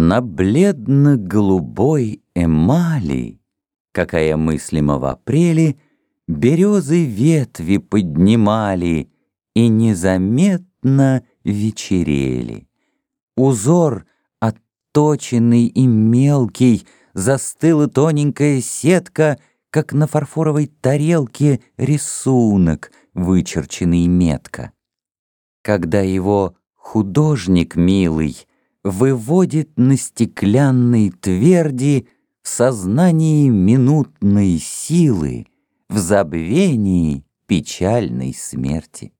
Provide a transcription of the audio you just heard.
На бледно-голубой эмали, Какая мыслима в апреле, Березы ветви поднимали И незаметно вечерели. Узор отточенный и мелкий, Застыла тоненькая сетка, Как на фарфоровой тарелке Рисунок, вычерченный метко. Когда его художник милый Выводит на стеклянной тверди В сознании минутной силы, В забвении печальной смерти.